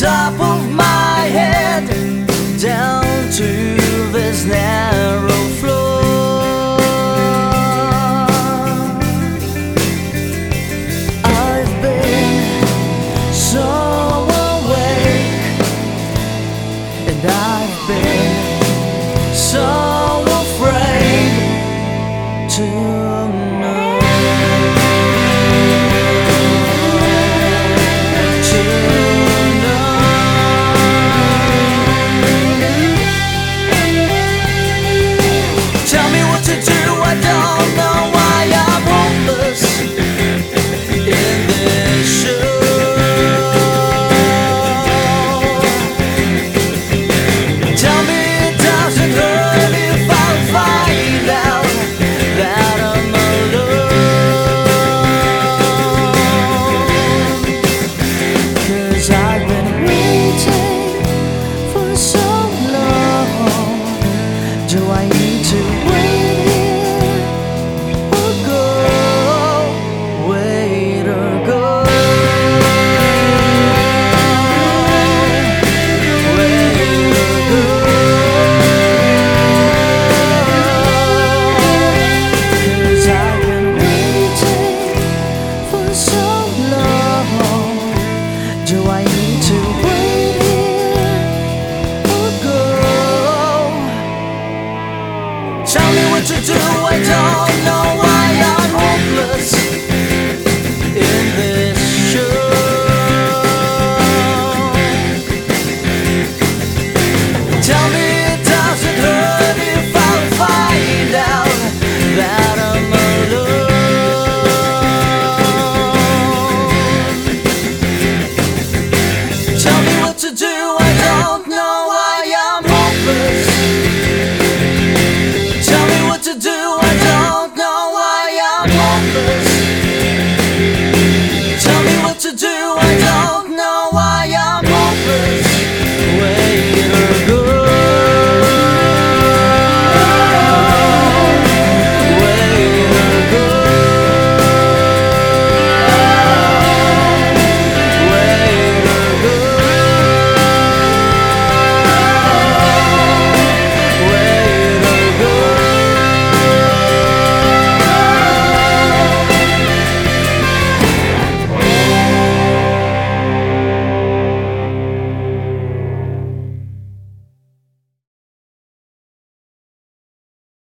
top of my Do I